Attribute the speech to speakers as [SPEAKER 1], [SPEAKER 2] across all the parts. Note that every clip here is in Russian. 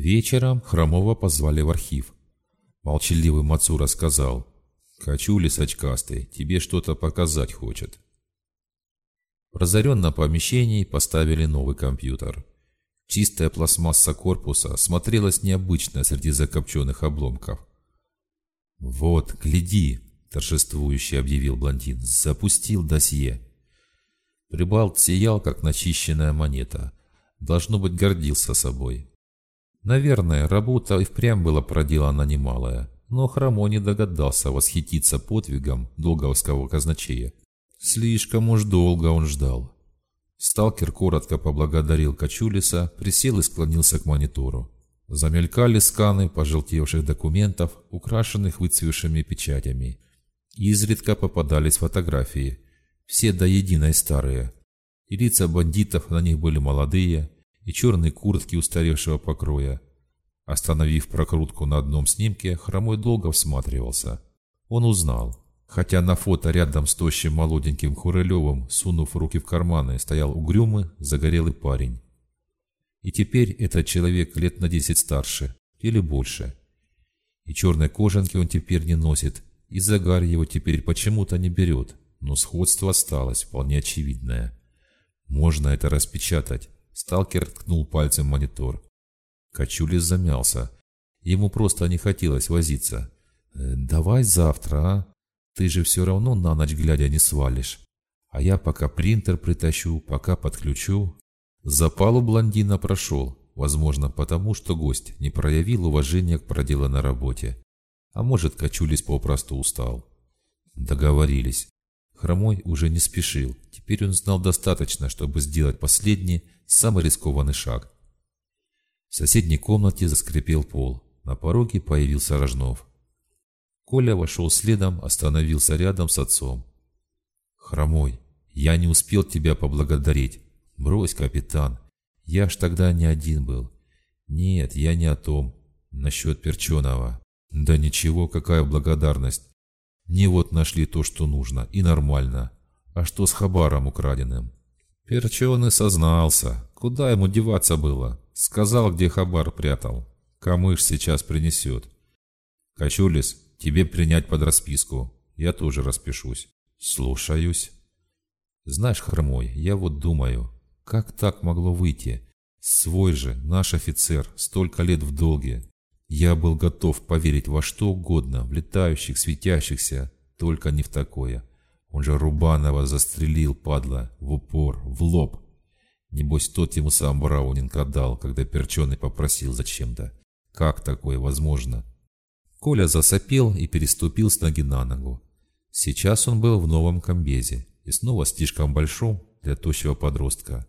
[SPEAKER 1] Вечером Хромова позвали в архив. Молчаливый Мацура сказал, «Качулис очкастый, тебе что-то показать хочет». В разоренном помещении поставили новый компьютер. Чистая пластмасса корпуса смотрелась необычно среди закопченных обломков. «Вот, гляди!» – торжествующе объявил блондин. «Запустил досье». Прибалт сиял, как начищенная монета. Должно быть, гордился собой. Наверное, работа и впрямь была проделана немалая, но Храмо не догадался восхититься подвигом долговского казначея. Слишком уж долго он ждал. Сталкер коротко поблагодарил Качулиса, присел и склонился к монитору. Замелькали сканы пожелтевших документов, украшенных выцвевшими печатями. Изредка попадались фотографии, все до единой старые. И лица бандитов на них были молодые, и черные куртки устаревшего покроя. Остановив прокрутку на одном снимке, Хромой долго всматривался. Он узнал. Хотя на фото рядом с тощим молоденьким Хурелевым, сунув руки в карманы, стоял угрюмый, загорелый парень. И теперь этот человек лет на десять старше, или больше. И черной кожанки он теперь не носит, и загар его теперь почему-то не берет, но сходство осталось вполне очевидное. Можно это распечатать, Сталкер ткнул пальцем монитор. Качулис замялся. Ему просто не хотелось возиться. «Э, «Давай завтра, а? Ты же все равно на ночь глядя не свалишь. А я пока принтер притащу, пока подключу». Запал у блондина прошел, возможно, потому что гость не проявил уважения к проделанной работе. А может, Качулис попросту устал. Договорились. Хромой уже не спешил. Теперь он знал достаточно, чтобы сделать последний, самый рискованный шаг. В соседней комнате заскрипел пол. На пороге появился Рожнов. Коля вошел следом, остановился рядом с отцом. «Хромой, я не успел тебя поблагодарить. Брось, капитан. Я ж тогда не один был. Нет, я не о том. Насчет Перченого. Да ничего, какая благодарность. Не вот нашли то, что нужно, и нормально. А что с хабаром украденным? Перченый сознался. Куда ему деваться было? Сказал, где хабар прятал. Камыш сейчас принесет. Качулис, тебе принять под расписку. Я тоже распишусь. Слушаюсь. Знаешь, Хромой, я вот думаю, как так могло выйти? Свой же, наш офицер, столько лет в долге, я был готов поверить во что угодно, в летающих, светящихся, только не в такое. Он же Рубанова застрелил, падла, в упор, в лоб. Небось, тот ему сам Браунинг отдал, когда Перченый попросил зачем-то. Как такое возможно? Коля засопел и переступил с ноги на ногу. Сейчас он был в новом комбезе и снова слишком большом для тощего подростка.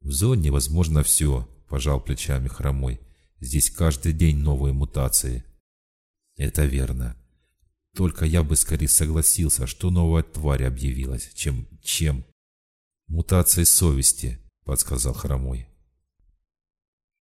[SPEAKER 1] «В зоне возможно все», – пожал плечами хромой. Здесь каждый день новые мутации. Это верно. Только я бы скорее согласился, что новая тварь объявилась, чем... чем... Мутация совести, подсказал Хромой.